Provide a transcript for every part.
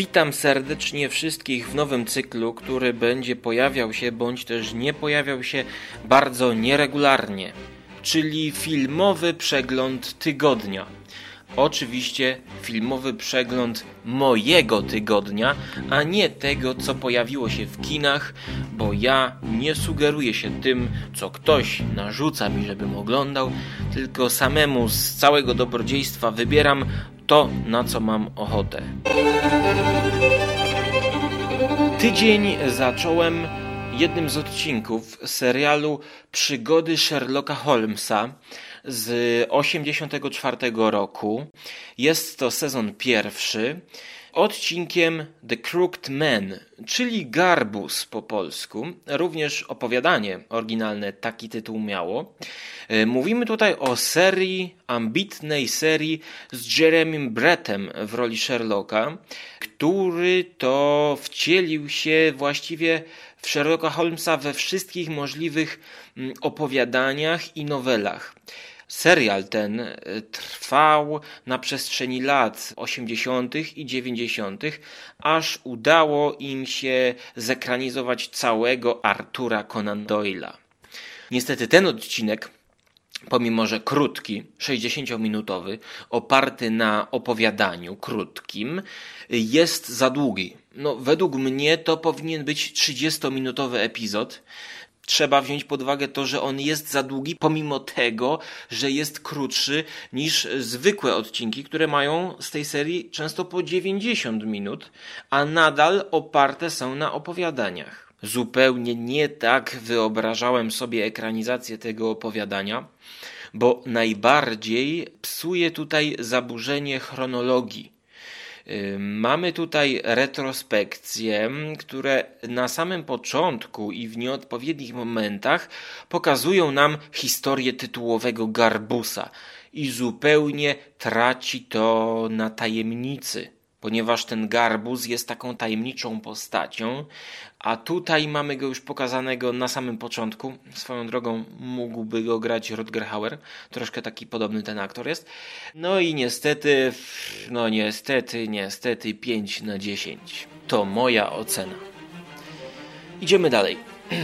Witam serdecznie wszystkich w nowym cyklu, który będzie pojawiał się bądź też nie pojawiał się bardzo nieregularnie, czyli filmowy przegląd tygodnia. Oczywiście filmowy przegląd mojego tygodnia, a nie tego, co pojawiło się w kinach, bo ja nie sugeruję się tym, co ktoś narzuca mi, żebym oglądał, tylko samemu z całego dobrodziejstwa wybieram to, na co mam ochotę. Tydzień zacząłem jednym z odcinków serialu Przygody Sherlocka Holmesa z 84 roku. Jest to sezon pierwszy. Odcinkiem The Crooked Man, czyli Garbus po polsku, również opowiadanie oryginalne taki tytuł miało. E, mówimy tutaj o serii, ambitnej serii z Jeremym Brettem w roli Sherlocka, który to wcielił się właściwie w Sherlocka Holmesa we wszystkich możliwych mm, opowiadaniach i nowelach. Serial ten e, trwał na przestrzeni lat 80. i 90., aż udało im się zekranizować całego Artura Conan Doyle'a. Niestety ten odcinek pomimo że krótki, 60-minutowy, oparty na opowiadaniu krótkim, jest za długi. No, według mnie to powinien być 30-minutowy epizod, trzeba wziąć pod uwagę to, że on jest za długi, pomimo tego, że jest krótszy niż zwykłe odcinki, które mają z tej serii często po 90 minut, a nadal oparte są na opowiadaniach. Zupełnie nie tak wyobrażałem sobie ekranizację tego opowiadania, bo najbardziej psuje tutaj zaburzenie chronologii Mamy tutaj retrospekcje, które na samym początku i w nieodpowiednich momentach pokazują nam historię tytułowego Garbusa i zupełnie traci to na tajemnicy ponieważ ten Garbus jest taką tajemniczą postacią, a tutaj mamy go już pokazanego na samym początku. Swoją drogą mógłby go grać Rutger Hauer, troszkę taki podobny ten aktor jest. No i niestety, no niestety, niestety 5 na 10. To moja ocena. Idziemy dalej.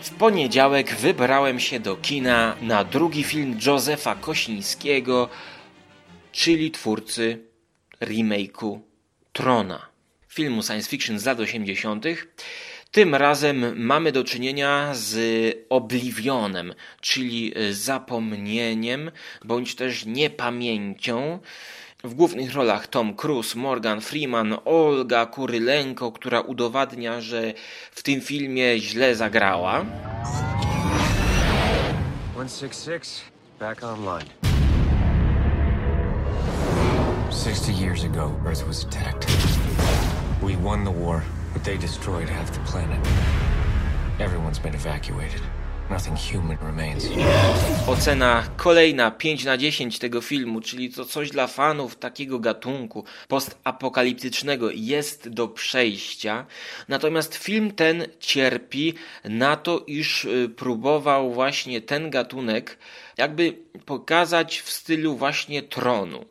W poniedziałek wybrałem się do kina na drugi film Józefa Kosińskiego, czyli twórcy remake'u Trona, filmu science fiction z lat 80. Tym razem mamy do czynienia z oblivionem, czyli zapomnieniem bądź też niepamięcią. W głównych rolach Tom Cruise, Morgan Freeman, Olga Kurylenko, która udowadnia, że w tym filmie źle zagrała. 166 back online. 60 years ago, Earth was attacked. We won the war, but they destroyed half the planet. Everyone's been evacuated. Ocena kolejna 5 na 10 tego filmu, czyli to coś dla fanów takiego gatunku postapokaliptycznego jest do przejścia. Natomiast film ten cierpi na to, iż y, próbował właśnie ten gatunek jakby pokazać w stylu właśnie tronu.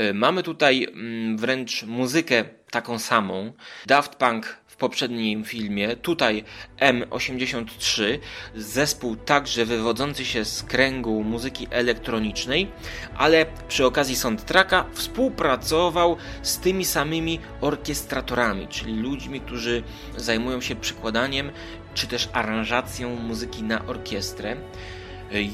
Y, mamy tutaj mm, wręcz muzykę taką samą. Daft Punk poprzednim filmie. Tutaj M83, zespół także wywodzący się z kręgu muzyki elektronicznej, ale przy okazji soundtracka współpracował z tymi samymi orkiestratorami, czyli ludźmi, którzy zajmują się przykładaniem czy też aranżacją muzyki na orkiestrę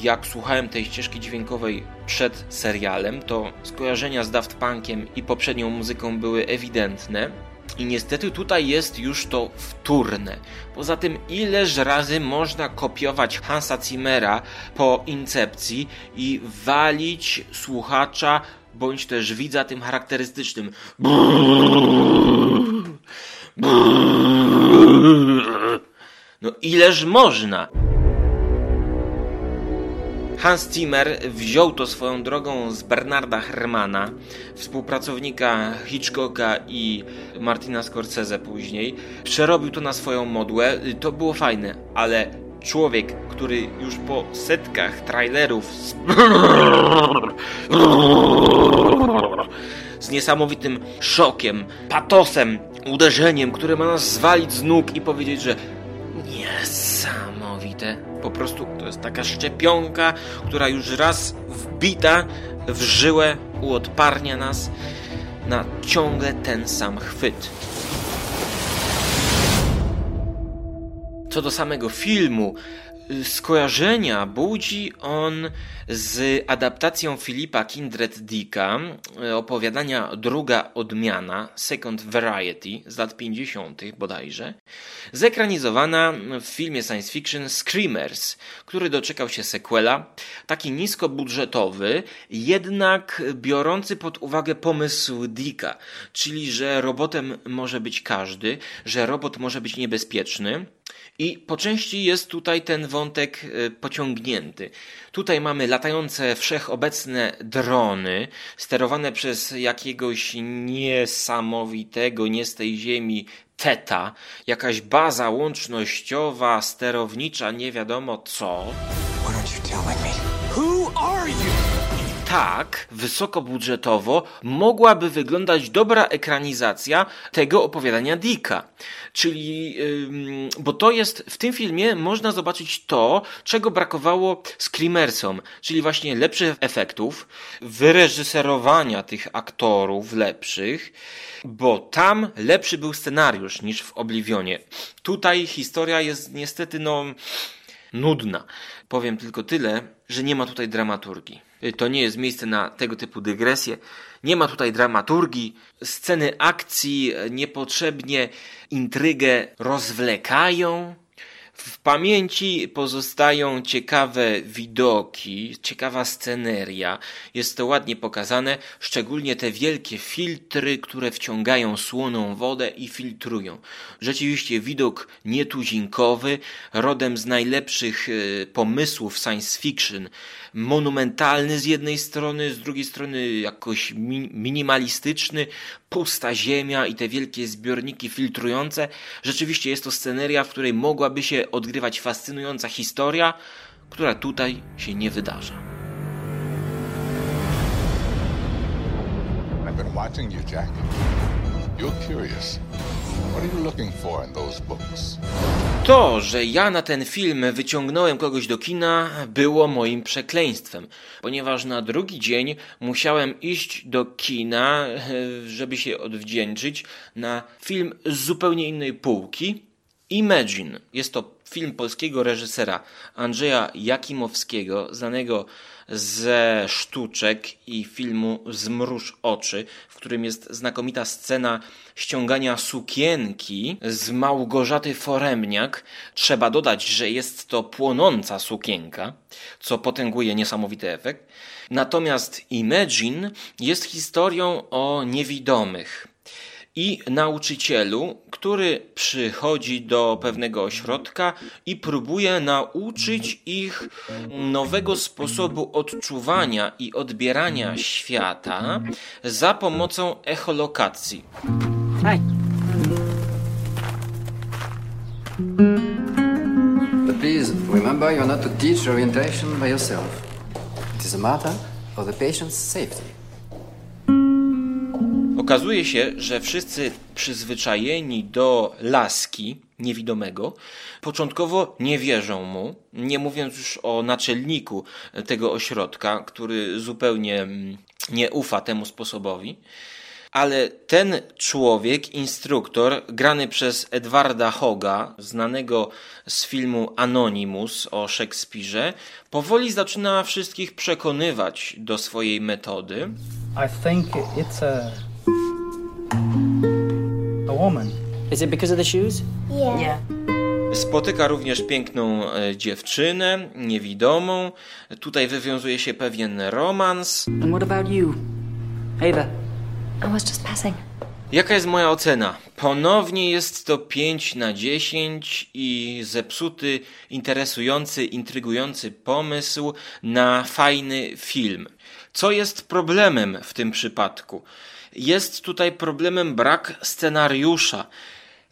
jak słuchałem tej ścieżki dźwiękowej przed serialem, to skojarzenia z Daft Punkiem i poprzednią muzyką były ewidentne. I niestety tutaj jest już to wtórne. Poza tym, ileż razy można kopiować Hansa Zimmera po incepcji i walić słuchacza bądź też widza tym charakterystycznym. No ileż można? Hans Zimmer wziął to swoją drogą z Bernarda Hermana, współpracownika Hitchcocka i Martina Scorsese później. Przerobił to na swoją modłę. To było fajne, ale człowiek, który już po setkach trailerów z, z niesamowitym szokiem, patosem, uderzeniem, które ma nas zwalić z nóg i powiedzieć, że niesamowite. Po prostu to jest taka szczepionka, która już raz wbita w żyłę uodparnia nas na ciągle ten sam chwyt. Co do samego filmu, skojarzenia budzi on z adaptacją Filipa Kindred Dicka e, opowiadania Druga Odmiana, Second Variety z lat 50. bodajże, zekranizowana w filmie science fiction Screamers, który doczekał się sequela, taki niskobudżetowy, jednak biorący pod uwagę pomysł Dicka, czyli że robotem może być każdy, że robot może być niebezpieczny, i po części jest tutaj ten wątek e, pociągnięty. Tutaj mamy latające wszechobecne drony, sterowane przez jakiegoś niesamowitego, nie z tej ziemi teta, jakaś baza łącznościowa, sterownicza, nie wiadomo co. tak wysokobudżetowo mogłaby wyglądać dobra ekranizacja tego opowiadania Dicka. Czyli, bo to jest, w tym filmie można zobaczyć to, czego brakowało Screamersom, czyli właśnie lepszych efektów, wyreżyserowania tych aktorów lepszych, bo tam lepszy był scenariusz niż w Oblivionie. Tutaj historia jest niestety, no, nudna. Powiem tylko tyle, że nie ma tutaj dramaturgii. To nie jest miejsce na tego typu dygresje. Nie ma tutaj dramaturgii. Sceny akcji niepotrzebnie intrygę rozwlekają. W pamięci pozostają ciekawe widoki, ciekawa sceneria. Jest to ładnie pokazane, szczególnie te wielkie filtry, które wciągają słoną wodę i filtrują. Rzeczywiście widok nietuzinkowy, rodem z najlepszych e, pomysłów science fiction. Monumentalny z jednej strony, z drugiej strony jakoś minimalistyczny, pusta ziemia i te wielkie zbiorniki filtrujące. Rzeczywiście jest to sceneria, w której mogłaby się odgrywać fascynująca historia, która tutaj się nie wydarza. You're curious. What are you looking for in those books? To, że ja na ten film wyciągnąłem kogoś do kina, było moim przekleństwem, ponieważ na drugi dzień musiałem iść do kina, żeby się odwdzięczyć na film z zupełnie innej półki. Imagine. Jest to film polskiego reżysera Andrzeja Jakimowskiego, znanego ze sztuczek i filmu Zmruż oczy, w którym jest znakomita scena ściągania sukienki z Małgorzaty Foremniak. Trzeba dodać, że jest to płonąca sukienka, co potęguje niesamowity efekt. Natomiast Imagine jest historią o niewidomych i nauczycielu, który przychodzi do pewnego ośrodka i próbuje nauczyć ich nowego sposobu odczuwania i odbierania świata za pomocą echolokacji. Hi. But please remember you're not to teach orientation by yourself. It is a matter of the patient's safety. Okazuje się, że wszyscy przyzwyczajeni do laski niewidomego początkowo nie wierzą mu, nie mówiąc już o naczelniku tego ośrodka, który zupełnie mm, nie ufa temu sposobowi. Ale ten człowiek, instruktor, grany przez Edwarda Hoga, znanego z filmu Anonymous o Szekspirze, powoli zaczyna wszystkich przekonywać do swojej metody. I think it's a A woman. Is it because of the shoes? Yeah. yeah. Spotyka również piękną e, dziewczynę, niewidomą. Tutaj wywiązuje się pewien romans. And what about you? Ava? I was just passing. Jaka jest moja ocena? Ponownie jest to 5 na 10 i zepsuty, interesujący, intrygujący pomysł na fajny film. Co jest problemem w tym przypadku? jest tutaj problemem brak scenariusza.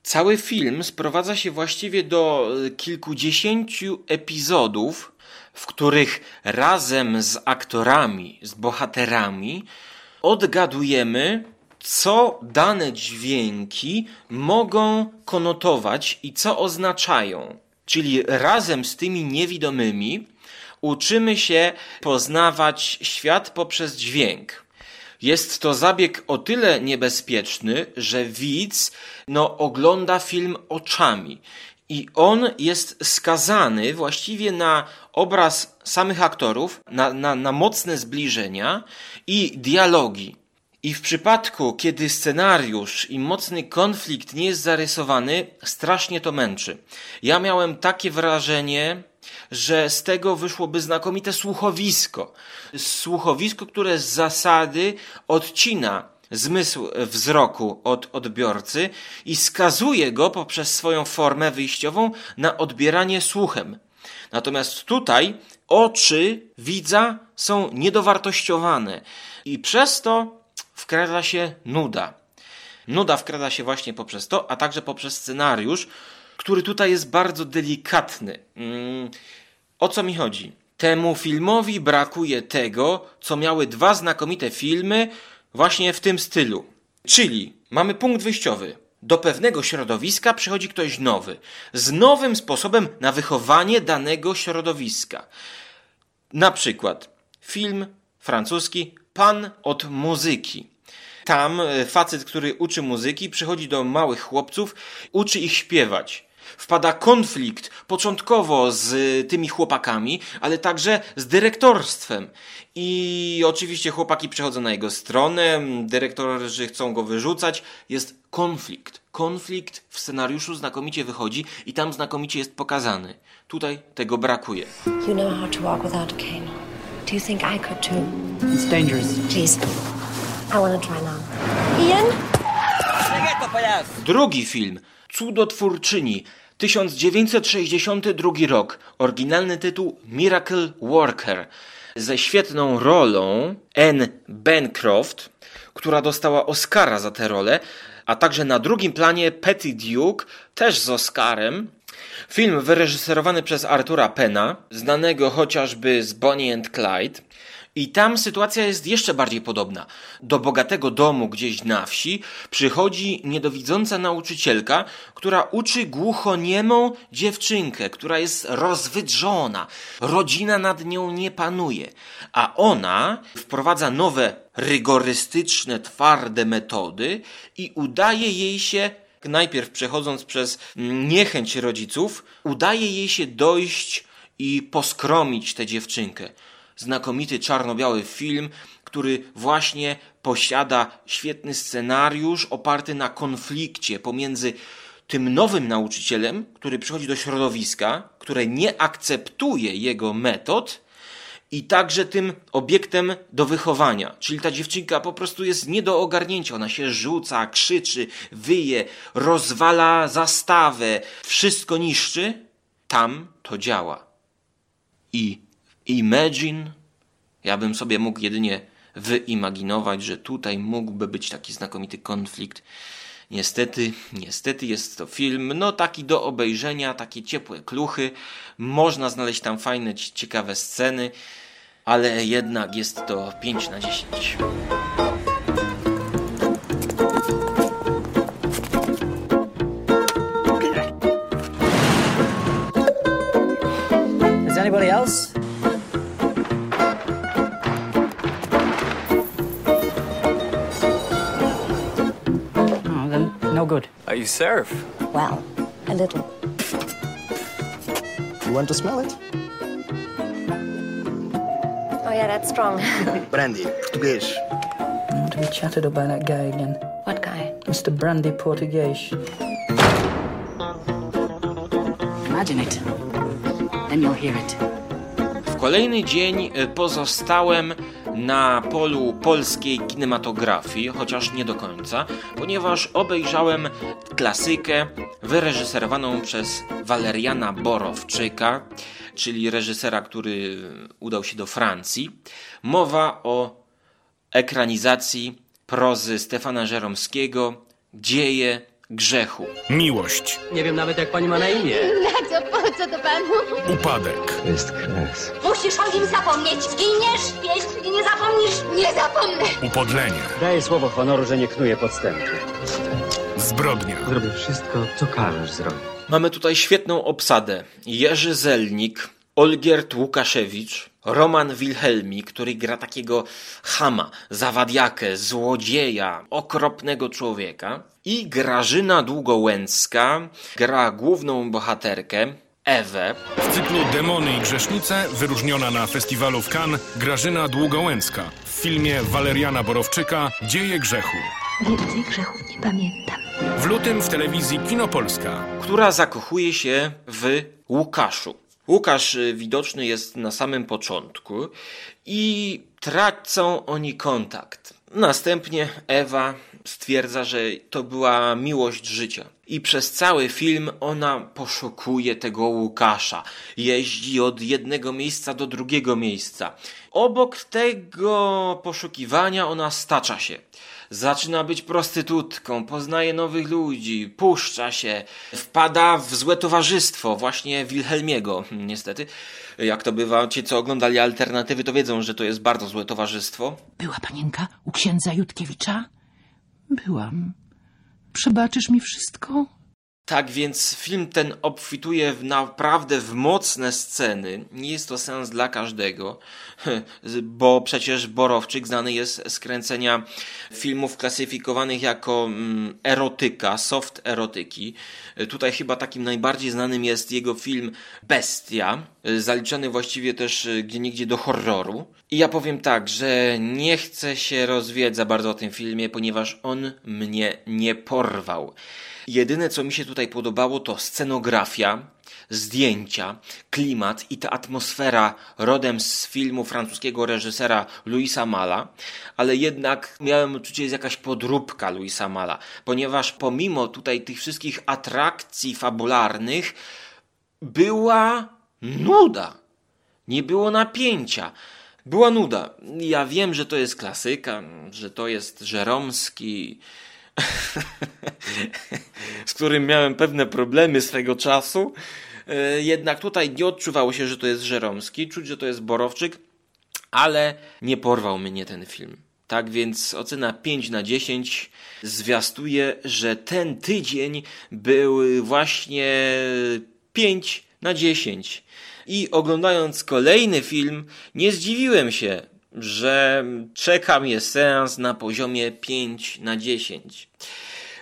Cały film sprowadza się właściwie do kilkudziesięciu epizodów, w których razem z aktorami, z bohaterami odgadujemy, co dane dźwięki mogą konotować i co oznaczają. Czyli razem z tymi niewidomymi uczymy się poznawać świat poprzez dźwięk. Jest to zabieg o tyle niebezpieczny, że widz no, ogląda film oczami. I on jest skazany właściwie na obraz samych aktorów, na, na, na mocne zbliżenia i dialogi. I w przypadku, kiedy scenariusz i mocny konflikt nie jest zarysowany, strasznie to męczy. Ja miałem takie wrażenie, że z tego wyszłoby znakomite słuchowisko. Słuchowisko, które z zasady odcina zmysł wzroku od odbiorcy i skazuje go poprzez swoją formę wyjściową na odbieranie słuchem. Natomiast tutaj oczy widza są niedowartościowane i przez to wkrada się nuda. Nuda wkrada się właśnie poprzez to, a także poprzez scenariusz, który tutaj jest bardzo delikatny. Mm, o co mi chodzi? Temu filmowi brakuje tego, co miały dwa znakomite filmy właśnie w tym stylu. Czyli mamy punkt wyjściowy. Do pewnego środowiska przychodzi ktoś nowy, z nowym sposobem na wychowanie danego środowiska. Na przykład film francuski Pan od muzyki. Tam e, facet, który uczy muzyki, przychodzi do małych chłopców, uczy ich śpiewać wpada konflikt początkowo z tymi chłopakami, ale także z dyrektorstwem. I oczywiście chłopaki przechodzą na jego stronę, dyrektorzy chcą go wyrzucać. Jest konflikt. Konflikt w scenariuszu znakomicie wychodzi i tam znakomicie jest pokazany. Tutaj tego brakuje. You know how to walk without a cane. Do you think I could too? It's dangerous. Please. I want to try now. Ian? Drugi film Cudotwórczyni 1962 rok. Oryginalny tytuł Miracle Worker. Ze świetną rolą Anne Bancroft, która dostała Oscara za tę rolę, a także na drugim planie Petty Duke, też z Oscarem. Film wyreżyserowany przez Artura Pena, znanego chociażby z Bonnie and Clyde. I tam sytuacja jest jeszcze bardziej podobna. Do bogatego domu gdzieś na wsi przychodzi niedowidząca nauczycielka, która uczy głuchoniemą dziewczynkę, która jest rozwydrzona. Rodzina nad nią nie panuje. A ona wprowadza nowe, rygorystyczne, twarde metody i udaje jej się najpierw przechodząc przez niechęć rodziców, udaje jej się dojść i poskromić tę dziewczynkę. Znakomity czarno-biały film, który właśnie posiada świetny scenariusz oparty na konflikcie pomiędzy tym nowym nauczycielem, który przychodzi do środowiska, które nie akceptuje jego metod, i także tym obiektem do wychowania. Czyli ta dziewczynka po prostu jest nie do ogarnięcia. Ona się rzuca, krzyczy, wyje, rozwala zastawę, wszystko niszczy. Tam to działa. I Imagine, ja bym sobie mógł jedynie wyimaginować, że tutaj mógłby być taki znakomity konflikt. Niestety, niestety jest to film, no taki do obejrzenia, takie ciepłe kluchy. Można znaleźć tam fajne, ciekawe sceny, ale jednak jest to 5 na 10. Uh, you surf? Well, a little. You want to smell it? Oh, yeah, that's strong. Brandy, Portuguese. Want to be chatted about that guy again. What guy? Mr. Brandy Portuguese. Imagine it. Then you'll hear it. W kolejny dzień pozostałem na polu polskiej kinematografii, chociaż nie do końca, ponieważ obejrzałem klasykę wyreżyserowaną przez Waleriana Borowczyka, czyli reżysera, który udał się do Francji. Mowa o ekranizacji prozy Stefana Żeromskiego Dzieje grzechu. Miłość, Nie wiem nawet jak pani ma na imię. Na co, po co to panu? upadek, Musisz o nim zapomnieć. Zginiesz, jeśli nie zapomnisz. Nie zapomnę. upodlenie, Daję słowo honoru, że nie knuję podstępu. zbrodnia, Zrobię wszystko, co każesz zrobić. Mamy tutaj świetną obsadę. Jerzy Zelnik, Olgierd Łukaszewicz, Roman Wilhelmi, który gra takiego chama, zawadiakę, złodzieja, okropnego człowieka. I Grażyna Długołęcka gra główną bohaterkę, Ewę. w cyklu Demony i Grzesznice wyróżniona na festiwalu w Cannes Grażyna Długołęcka. W filmie Waleriana Borowczyka Dzieje grzechu. Więcej grzechów nie pamiętam. W lutym w telewizji Kinopolska. która zakochuje się w Łukaszu. Łukasz y, widoczny jest na samym początku i tracą oni kontakt. Następnie Ewa stwierdza, że to była miłość życia. I przez cały film ona poszukuje tego Łukasza. Jeździ od jednego miejsca do drugiego miejsca. Obok tego poszukiwania ona stacza się. Zaczyna być prostytutką, poznaje nowych ludzi, puszcza się, wpada w złe towarzystwo, właśnie Wilhelmiego, niestety. Jak to bywa, ci co oglądali alternatywy, to wiedzą, że to jest bardzo złe towarzystwo. Była panienka u księdza Jutkiewicza? Byłam. Przebaczysz mi wszystko? Tak więc film ten obfituje w naprawdę w mocne sceny. Nie jest to sens dla każdego, bo przecież Borowczyk znany jest z kręcenia filmów klasyfikowanych jako mm, erotyka, soft erotyki. Tutaj chyba takim najbardziej znanym jest jego film Bestia, zaliczany właściwie też gdzie nigdzie do horroru. I ja powiem tak, że nie chcę się rozwijać za bardzo o tym filmie, ponieważ on mnie nie porwał. Jedyne, co mi się tutaj podobało, to scenografia, zdjęcia, klimat i ta atmosfera rodem z filmu francuskiego reżysera Louisa Mala, ale jednak miałem uczucie, że jest jakaś podróbka Louisa Mala, ponieważ pomimo tutaj tych wszystkich atrakcji fabularnych była nuda. Nie było napięcia. Była nuda. Ja wiem, że to jest klasyka, że to jest Żeromski, z którym miałem pewne problemy swego czasu. E, Jednak tutaj nie odczuwało się, że to jest Żeromski, czuć, że to jest Borowczyk, ale nie porwał mnie ten film. Tak więc ocena 5 na 10 zwiastuje, że ten tydzień był właśnie 5 na 10. I oglądając kolejny film, nie zdziwiłem się, że czeka mnie seans na poziomie 5 na 10.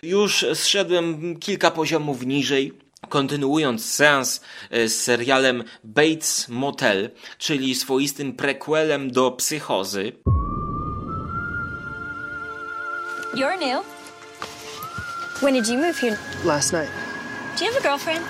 Już zszedłem kilka poziomów niżej, kontynuując seans e, z serialem Bates Motel, czyli swoistym prequelem do Psychozy. You're new. When did you move here? Last night. Do you have a girlfriend?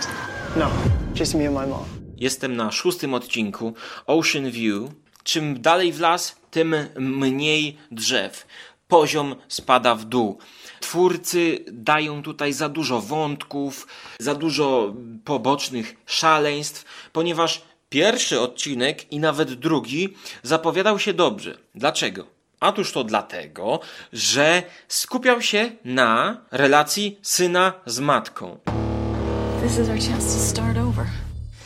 No, just me and my mom. Jestem na szóstym odcinku Ocean View. Czym dalej w las, tym mniej drzew. Poziom spada w dół. Twórcy dają tutaj za dużo wątków, za dużo pobocznych szaleństw, ponieważ pierwszy odcinek i nawet drugi zapowiadał się dobrze. Dlaczego? Otóż to dlatego, że skupiał się na relacji syna z matką. This is our chance to start over.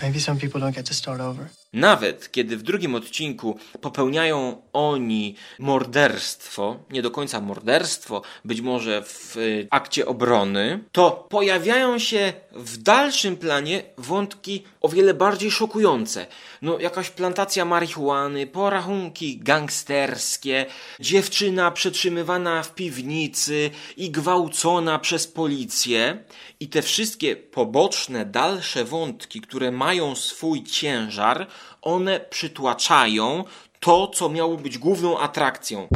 Maybe some people don't get to start over. Nawet kiedy w drugim odcinku popełniają oni morderstwo, nie do końca morderstwo, być może w y, akcie obrony, to pojawiają się w dalszym planie wątki o wiele bardziej szokujące. No, jakaś plantacja marihuany, porachunki gangsterskie, dziewczyna przetrzymywana w piwnicy i gwałcona przez policję. I te wszystkie poboczne, dalsze wątki, które mają swój ciężar, one przytłaczają to, co miało być główną atrakcją.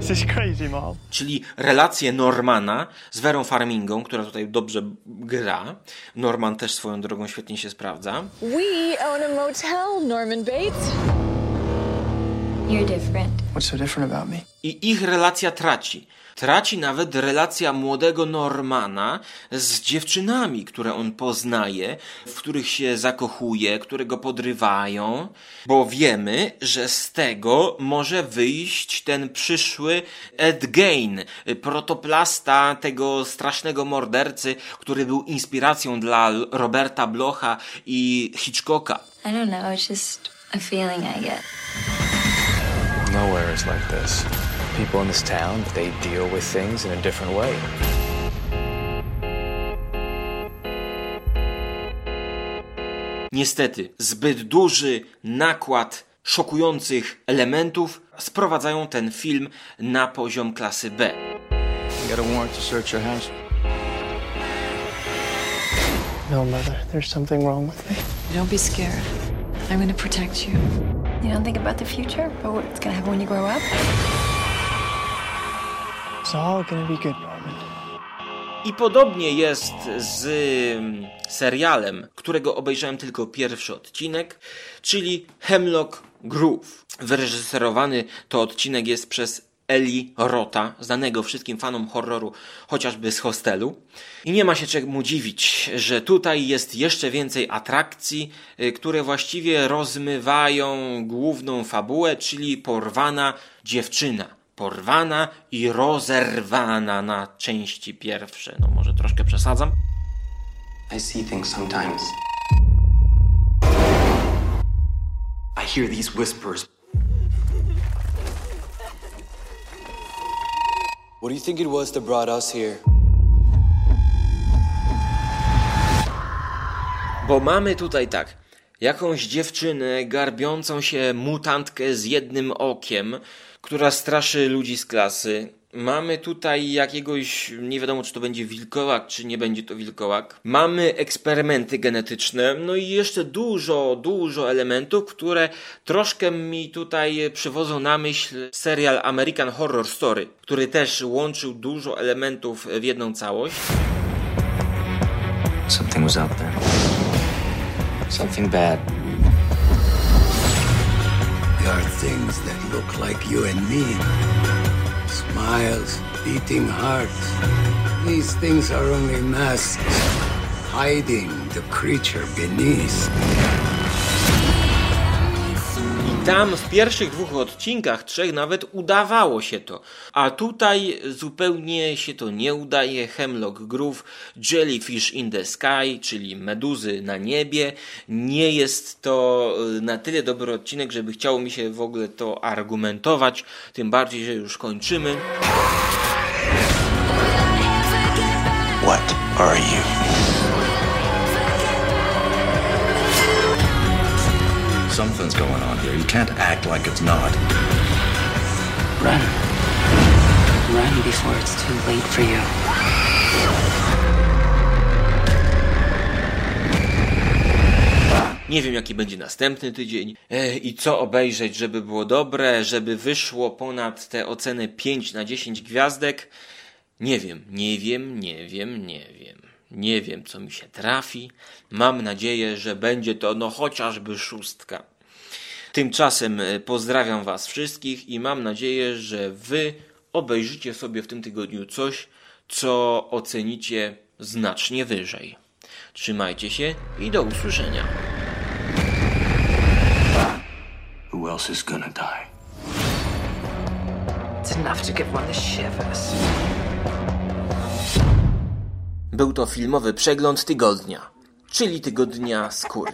This is crazy, mom. Czyli relację Normana z Werą Farmingą, która tutaj dobrze gra. Norman też swoją drogą świetnie się sprawdza. We own a motel, Norman Bates. You're different. What's so different about me? I ich relacja traci. Traci nawet relacja młodego Normana z dziewczynami, które on poznaje, w których się zakochuje, które go podrywają, bo wiemy, że z tego może wyjść ten przyszły Ed Gein, protoplasta tego strasznego mordercy, który był inspiracją dla Roberta Blocha i Hitchcocka. I don't know, it's just a feeling I get. Nowhere is like this. People in this town, they deal with things in a different way. Niestety, zbyt duży nakład szokujących elementów sprowadzają ten film na poziom klasy B. You got a warrant to search your house? No, Mother, there's something wrong with me. Don't be scared. I'm going to protect you. You don't think about the future? About what's gonna happen when you grow up? It's all gonna be good, Norman. I podobnie jest z mm, serialem, którego obejrzałem tylko pierwszy odcinek, czyli Hemlock Groove. Wyreżyserowany to odcinek jest przez Eli Rota, znanego wszystkim fanom horroru, chociażby z hostelu. I nie ma się czemu dziwić, że tutaj jest jeszcze więcej atrakcji, y, które właściwie rozmywają główną fabułę, czyli porwana dziewczyna. Porwana i rozerwana na części pierwsze. No może troszkę przesadzam. I see things sometimes. I hear these whispers. What do you think it was that brought us here? Bo mamy tutaj tak, jakąś dziewczynę garbiącą się mutantkę z jednym okiem, która straszy ludzi z klasy. Mamy tutaj jakiegoś, nie wiadomo czy to będzie wilkołak, czy nie będzie to wilkołak. Mamy eksperymenty genetyczne, no i jeszcze dużo, dużo elementów, które troszkę mi tutaj przywodzą na myśl serial American Horror Story, który też łączył dużo elementów w jedną całość. Something was out there. Something bad. There are things that look like you and me. Smiles, beating hearts. These things are only masks, hiding the creature beneath. Tam w pierwszych dwóch odcinkach, trzech nawet udawało się to. A tutaj zupełnie się to nie udaje. Hemlock Groove, Jellyfish in the Sky, czyli meduzy na niebie. Nie jest to y, na tyle dobry odcinek, żeby chciało mi się w ogóle to argumentować. Tym bardziej, że już kończymy. What are you? Something's going on here. You can't act like it's not. Run. Run before it's too late for you. Nie wiem, jaki będzie następny tydzień e, i co obejrzeć, żeby było dobre, żeby wyszło ponad te oceny 5 na 10 gwiazdek. Nie wiem, nie wiem, nie wiem, nie wiem. Nie wiem, co mi się trafi. Mam nadzieję, że będzie to no chociażby szóstka. Tymczasem e, pozdrawiam Was wszystkich i mam nadzieję, że Wy obejrzycie sobie w tym tygodniu coś, co ocenicie znacznie wyżej. Trzymajcie się i do usłyszenia. Who else is gonna die? It's enough to give one the shivers. Był to filmowy przegląd tygodnia, czyli tygodnia skóry.